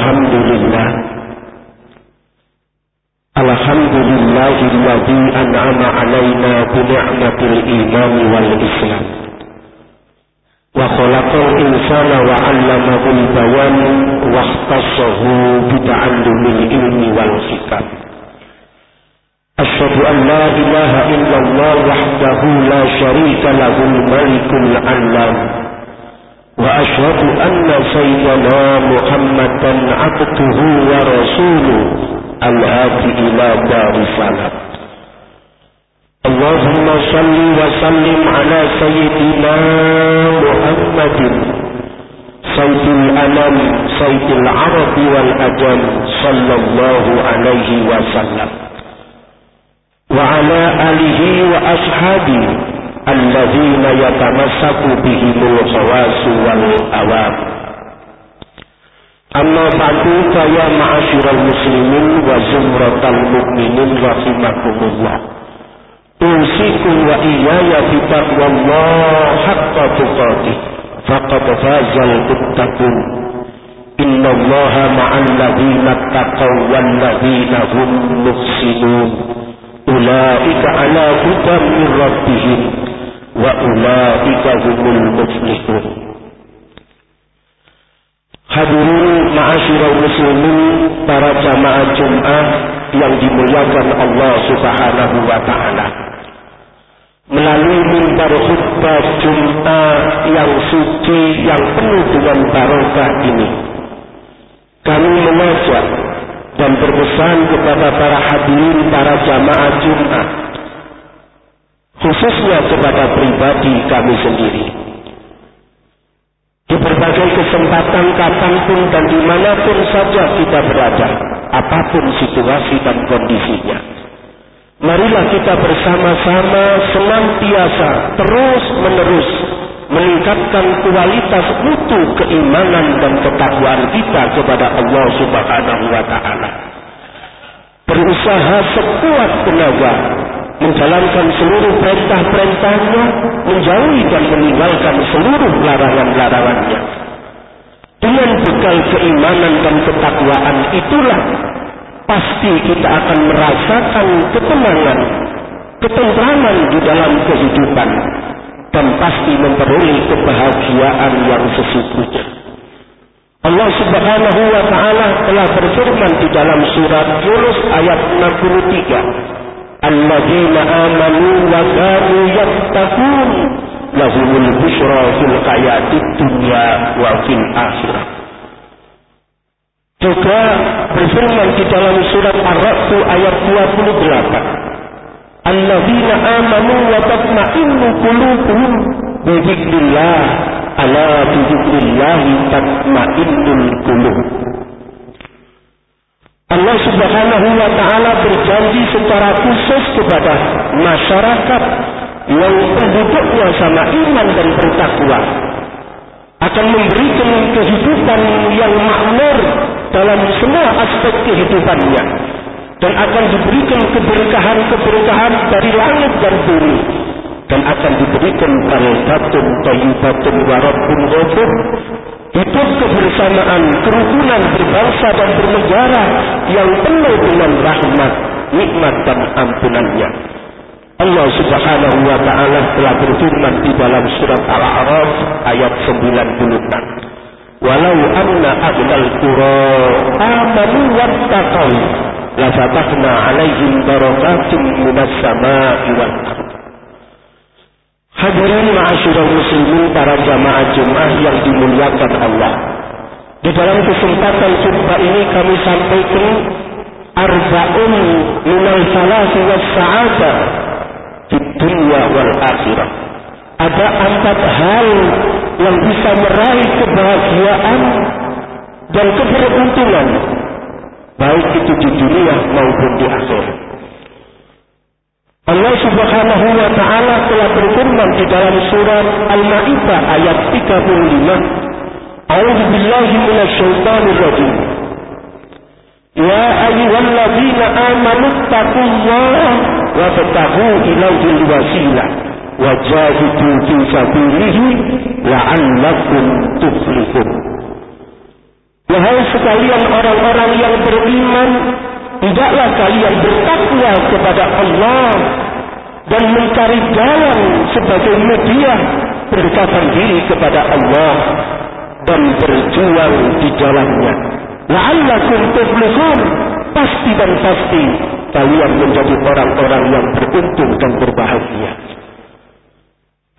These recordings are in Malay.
الحمد لله الحمد لله الذي أنعم علينا بنعمة الإيمان والإسلام. وخلق الإنسان وعلمه البيان واختصه بتعلم العلم والحكم. أشهد أن لا إله إلا الله وحده لا شريك له الملك العلام. وأشهد أن سيدنا محمدا عبده ورسوله الهادي إلى دار السلام اللهم صل وسلم على سيدنا محمد سيد الأنام سيد العرب والأجل صلى الله عليه وسلم. وعلى آله وأصحابه الذين يتمسك بهم الخواص والأوام أما بعد فيا معاشر المسلمين وزمرة المؤمنين رحمكم الله. أوصيكم وإياي بتقوى الله حق تقاته فقد فاز المتقون. إن الله مع الذين اتقوا والذين هم محسنون. أولئك على هدى من ربهم. وأولئك هم المفلحون Hadirin ma'asyiral muslimin para jamaah Jumat yang dimuliakan Allah Subhanahu wa taala. Melalui mimbar khutbah Jumat yang suci yang penuh dengan barokah ini, kami mengajak dan berpesan kepada para hadirin para jamaah Jumat khususnya kepada pribadi kami sendiri di berbagai kesempatan kapan pun dan di mana pun saja kita berada apa pun situasi dan kondisinya marilah kita bersama-sama senantiasa terus menerus meningkatkan kualitas mutu keimanan dan ketakwaan kita kepada Allah Subhanahu wa taala. Berusaha sekuat tenaga menjalankan seluruh perintah-perintahnya, menjauhi dan meninggalkan seluruh larangan-larangannya. Dengan bekal keimanan dan ketakwaan itulah pasti kita akan merasakan ketenangan, ketentraman di dalam kehidupan dan pasti memperoleh kebahagiaan yang sesungguhnya. Allah Subhanahu wa taala telah berfirman di dalam surat Yunus ayat 63. Alladzina amanu wa kanu yattaqun lahumul busyra fil hayatid dunya wa fil akhirah. Juga berfirman di dalam surat Ar-Ra'd ayat 28. Alladzina amanu wa tatma'innu qulubuhum bi dzikrillah ala bi dzikrillah tatma'innul qulub Allah Subhanahu wa taala berjanji secara khusus kepada masyarakat yang penduduknya sama iman dan bertakwa akan memberikan kehidupan yang makmur dalam semua aspek kehidupannya dan akan diberikan keberkahan-keberkahan dari langit dan bumi dan akan diberikan baldatun tayyibatun warabbun ghafur itu kebersamaan kerukunan berbangsa dan bernegara yang penuh dengan rahmat nikmat dan ampunannya. Allah subhanahu wa ta'ala telah berfirman di dalam surat Al-A'raf ayat 96 walau anna ahlal qura amanu wattaqau lafatahna alaihim barakatun minas sama'i wal ardh Hadirin ma'asyiral muslimin para jamaah Jumat yang dimuliakan Allah. Di dalam kesempatan khutbah ini kami sampaikan arba'un minal salasi was sa'adah di dunia wal akhirah. Ada empat hal yang bisa meraih kebahagiaan dan keberuntungan baik itu di dunia maupun di akhirat. Allah Subhanahu wa taala telah berfirman di dalam surat Al-Maidah ayat 35 A'udzu billahi minasy syaithanir rajim. Ya ayyuhalladzina amanu taqullaha wa tattaqu ilaihil wasilah wa jahidu fi sabilihi la'allakum tuflihun. Wahai sekalian orang-orang yang beriman, tidaklah kalian bertakwa kepada Allah dan mencari jalan sebagai media berdekatan diri kepada Allah dan berjuang di jalannya. La'allakum tuflihun pasti dan pasti kalian menjadi orang-orang yang beruntung dan berbahagia.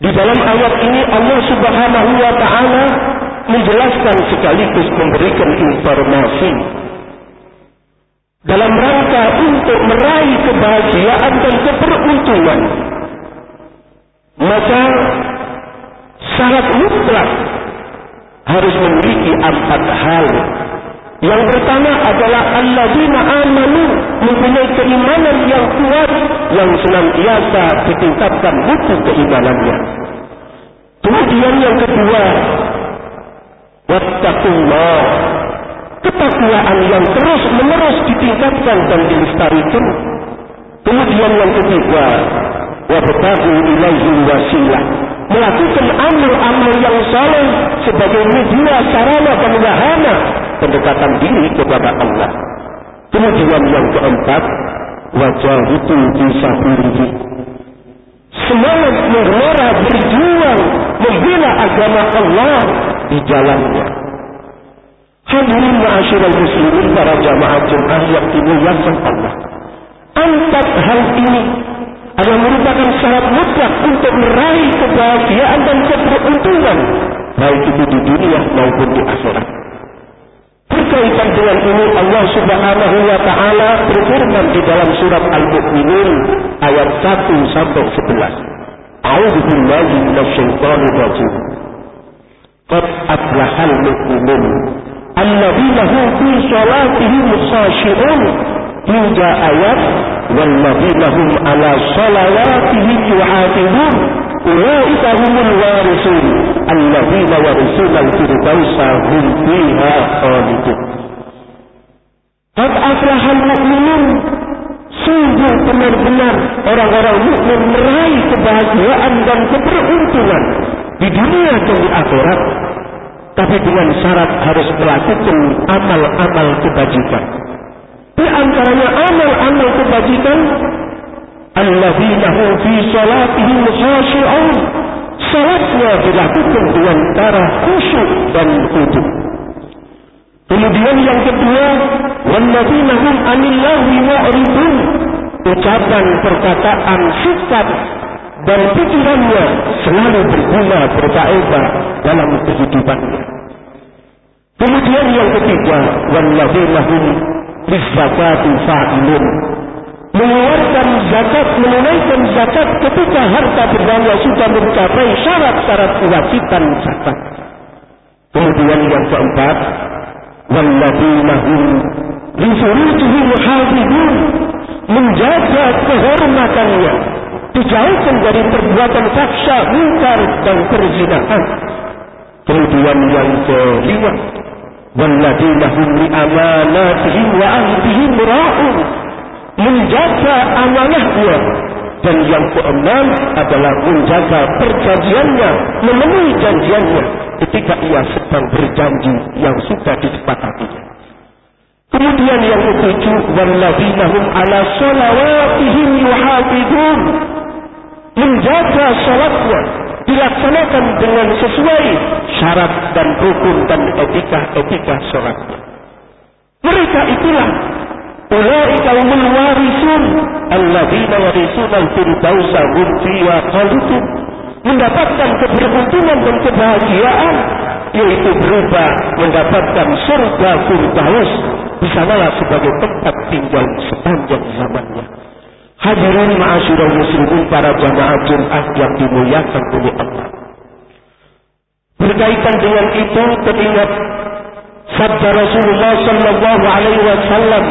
Di dalam ayat ini Allah Subhanahu wa taala menjelaskan sekaligus memberikan informasi dalam rangka untuk meraih kebahagiaan dan keberuntungan. Maka syarat mutlak harus memiliki empat hal. Yang pertama adalah alladzina amanu mempunyai keimanan yang kuat yang senantiasa ditingkatkan mutu keimanannya. Kemudian yang kedua, wattaqullah. Ketakwaan yang terus menerus ditingkatkan dan dilestarikan. Kemudian yang ketiga, wabtahu ilaihi wasilah melakukan amal-amal yang saleh sebagai media sarana dan wahana pendekatan diri kepada Allah. Kemudian yang keempat, wajah itu bisa berdiri. Semangat menggelora berjuang membela agama Allah di jalannya. Hadirin ma'asyiral muslimin para jamaah Jumat yang dimuliakan Allah. Empat hal ini adalah merupakan syarat mutlak untuk meraih kebahagiaan dan keberuntungan baik itu di dunia maupun di akhirat. Berkaitan dengan ini Allah Subhanahu wa taala berfirman di dalam surat Al-Mu'minun ayat 1 sampai 11. A'udzu billahi minasyaitonir rajim. Qad aflahal mu'minun alladzina hum fi shalatihim khashi'un hingga ayat walladzina hum ala salawatihim yuhafizun ulaika humul warisun alladzina warisuna al-firdausa hum fiha khalidun Qad aflahal mu'minun sungguh benar-benar orang-orang mukmin meraih kebahagiaan dan keberuntungan di dunia dan di akhirat tapi dengan syarat harus melakukan amal-amal kebajikan. Di antaranya amal-amal kebajikan alladzina hum fi salatihim khashi'un. Salatnya dilakukan dengan cara khusyuk dan khusyuk kemudian yang kedua walladzina hum anillahi mu'ridun. Ucapan perkataan sifat dan pikirannya selalu berguna berfaedah dalam kehidupannya kemudian yang ketiga walladzina hum Rizakati fa'ilun. Mengeluarkan zakat Menunaikan zakat ketika harta berdaya Sudah mencapai syarat-syarat kewajiban zakat. Kemudian yang keempat Walladina hum Rifurujihim hafidun Menjaga kehormatannya dijauhkan dari perbuatan faksa, mungkar dan perzinahan. Kemudian yang kelima, waladilahum li amanatihim wa ahdihim ra'un. Menjaga amanahnya. Dan yang keenam adalah menjaga perjanjiannya memenuhi janjiannya ketika ia sedang berjanji yang sudah disepakatinya kemudian yang ketujuh waladilahum ala salawatihim yuhafidun menjaga salatnya dilaksanakan dengan sesuai syarat dan hukum dan etika-etika sholat. Mereka itulah ulaika humul warisun alladzina yarisuna al-firdausa hum fiha khalidun mendapatkan keberuntungan dan kebahagiaan yaitu berupa mendapatkan surga firdaus di sanalah sebagai tempat tinggal sepanjang zamannya. Hadirin ma'asyiral muslimin para jamaah Jumat yang dimuliakan oleh Allah. Berkaitan dengan itu teringat sabda Rasulullah sallallahu alaihi wasallam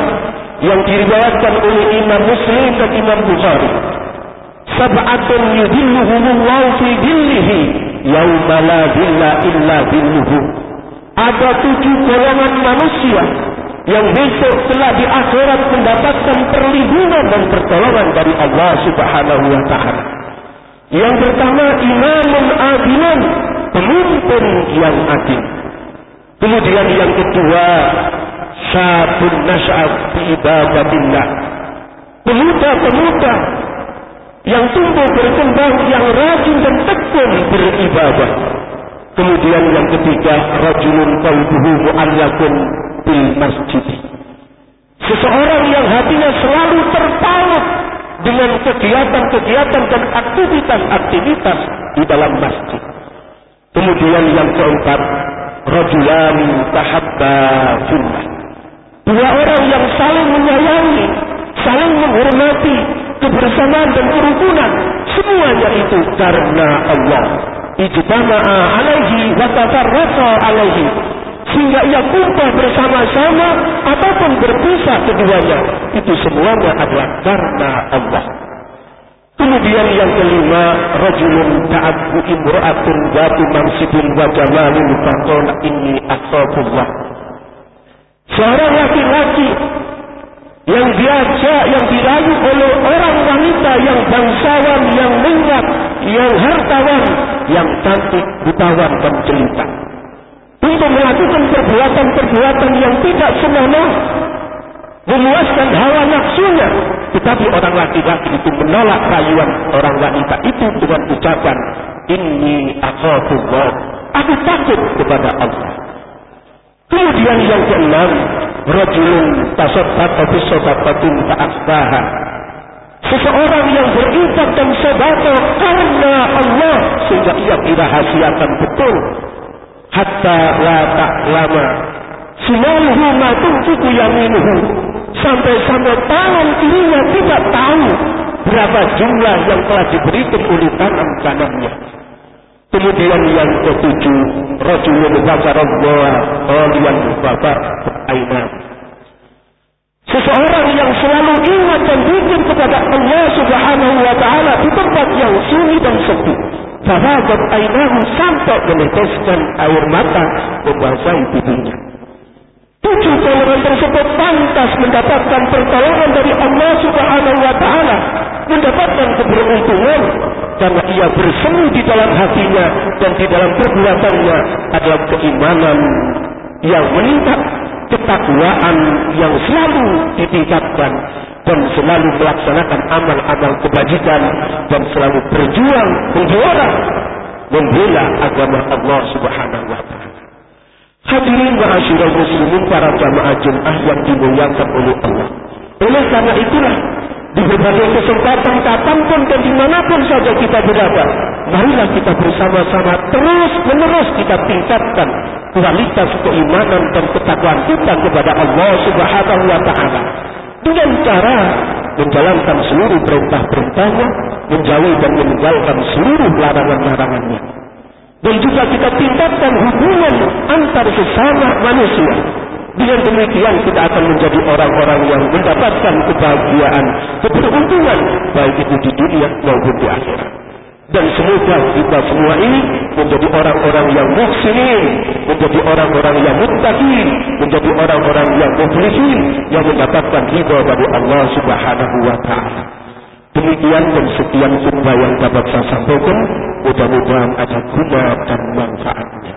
yang diriwayatkan oleh Imam Muslim dan Imam Bukhari. Sab'atun yudhilluhumullahu fi dhillihi yauma la dhilla illa dhilluhu. Ada tujuh golongan manusia yang besok telah di akhirat mendapatkan perlindungan dan pertolongan dari Allah Subhanahu wa taala. Yang pertama imamun adilun, pemimpin yang adil. Kemudian yang kedua, sabun nas'ab bi ibadatillah. Pemuda-pemuda yang tumbuh berkembang, yang rajin dan tekun beribadah. Kemudian yang ketiga, rajulun qalbuhu mu'allakun bil masjid. Seseorang yang hatinya selalu terpaut dengan kegiatan-kegiatan dan aktivitas-aktivitas di dalam masjid. Kemudian yang keempat, rajulan tahabba fillah. Dua orang yang saling menyayangi, saling menghormati kebersamaan dan kerukunan. Semuanya itu karena Allah. Ijtama'a alaihi wa tafarraqa alaihi. Sehingga ia kumpul bersama-sama ataupun berpisah keduanya. Itu semuanya adalah karena Allah. Kemudian yang kelima, rajulun ta'abbu imra'atun watu mansibin wa jamalin faqala inni akhafullah. Seorang laki-laki yang diajak, yang dirayu oleh orang wanita yang bangsawan, yang minggat, yang hartawan, yang cantik, butawan dan jelita. Untuk melakukan perbuatan-perbuatan yang tidak senonoh, memuaskan hawa nafsunya. Tetapi orang laki-laki itu menolak rayuan orang wanita itu dengan ucapan, Inni akhafullah. Aku takut kepada Allah. Kemudian yang keenam, rajulun tasaddaq bi sadaqatin fa'asbaha. Seseorang yang berinfak dan sedekah karena Allah sehingga ia dirahasiakan betul hatta la ta'lama simaluhu ma tunfiqu yaminuhu sampai-sampai tangan kirinya tidak tahu berapa jumlah yang telah diberikan oleh tangan kanannya. Kemudian yang ketujuh, rajulun zakarallah qaliyan babar aina. Seseorang yang selalu ingat dan zikir kepada Allah Subhanahu wa taala di tempat yang sunyi dan sepi. Fahadat ainahu sampai meneteskan air mata membasahi pipinya. Tujuh golongan tersebut pantas mendapatkan pertolongan dari Allah Subhanahu wa taala, mendapatkan keberuntungan karena ia bersemi di dalam hatinya dan di dalam perbuatannya adalah keimanan yang meningkat, ketakwaan yang selalu ditingkatkan dan selalu melaksanakan amal-amal kebajikan dan selalu berjuang menjuara membela agama Allah Subhanahu wa taala. Hadirin asyiral muslimin para jamaah jemaah yang dimuliakan oleh Allah. Oleh karena itulah, di berbagai kesempatan kapanpun dan dimanapun saja kita berada, marilah kita bersama-sama terus menerus kita tingkatkan kualitas keimanan dan ketakwaan kita kepada Allah Subhanahu wa taala dengan cara menjalankan seluruh perintah-perintahnya, menjauhi dan meninggalkan seluruh larangan-larangannya dan juga kita tingkatkan hubungan antar sesama manusia. Dengan demikian kita akan menjadi orang-orang yang mendapatkan kebahagiaan, keberuntungan baik itu di dunia maupun di akhirat. Dan semoga kita semua ini menjadi orang-orang yang muhsinin, menjadi orang-orang yang muttaqin, menjadi orang-orang yang mukhlisin yang mendapatkan ridha dari Allah Subhanahu wa taala. Demikian dan sekian khutbah yang dapat saya sampaikan. Mudah-mudahan ada guna dan manfaatnya.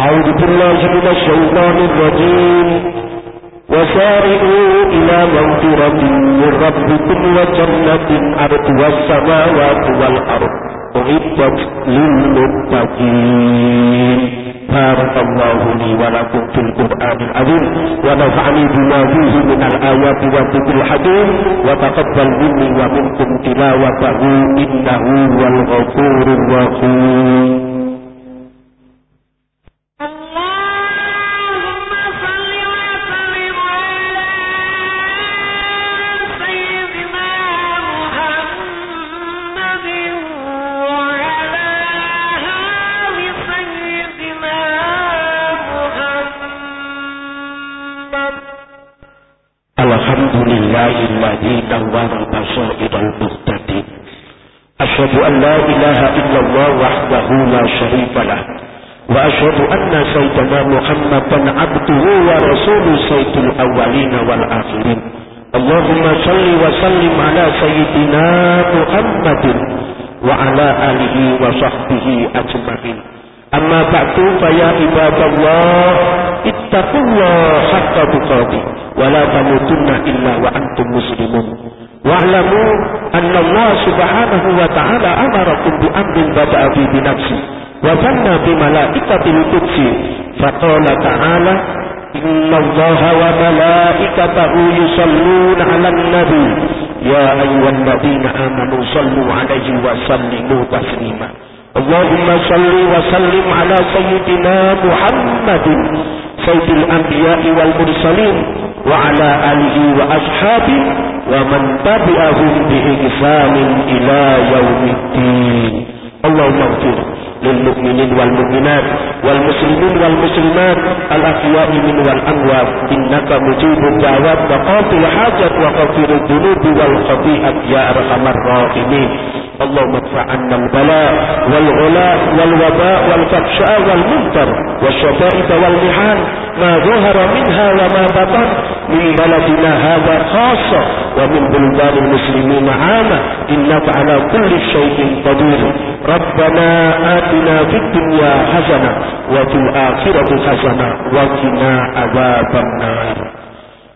A'udhu billahi minasyaitanir rajim. وسارعوا إلى مغفرة من ربكم وجنة أرضها السماوات والأرض أعدت للمتقين بارك الله لي ولكم في القرآن العظيم ونفعني بما فيه من الآيات والذكر الحكيم وتقبل مني ومنكم تلاوته إنه هو الغفور الرحيم أشهد أن لا إله إلا الله وحده لا شريك له وأشهد أن سيدنا محمدا عبده ورسول سيد الأولين والآخرين. اللهم صل وسلم على سيدنا محمد وعلى آله وصحبه أجمعين. أما بعد فيا عباد الله ittaqullaha hatta tuqati wa la tamutunna illa wa antum muslimun. Wa'lamu anna Allah subhanahu wa ta'ala amara bi amrin bada'a bi nafsi wa thanna bi malaikatil qudsi. Fa qala ta'ala inna Allaha wa malaikatahu yusalluna 'alan nabi. Ya ayyuhan ladina amanu sallu 'alaihi wa sallimu taslima. اللهم صل وسلم على سيدنا محمد سيد الأنبياء والمرسلين وعلى آله وأصحابه ومن تبعهم بإحسان إلى يوم الدين اللهم اغفر للمؤمنين والمؤمنات والمسلمين والمسلمات الأحياء من والأموات إنك مجيب الدعوات وقاضي الحاجات وغفر الذنوب والخطيئة يا أرحم الراحمين اللهم ادفع عنا البلاء والغلاء والوباء والفحشاء والمنكر والشدائد والمحان ما ظهر منها وما بطن من بلدنا هذا خاصة ومن بلدان المسلمين عامة. إنك على كل شيء قدير. ربنا آتنا في الدنيا حسنة وفي الآخرة حسنة وقنا عذاب النار.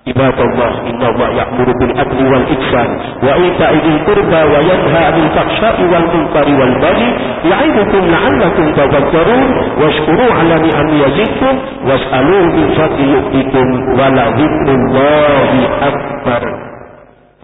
عباد الله إن الله يأمر بالعدل والإحسان وإيتاء ذي القربى وينهى عن الفحشاء والمنكر والبغي يعظكم لعلكم تذكرون واشكروا على نعم يزدكم واسألوه من فضل يؤتكم ولذكر الله أكبر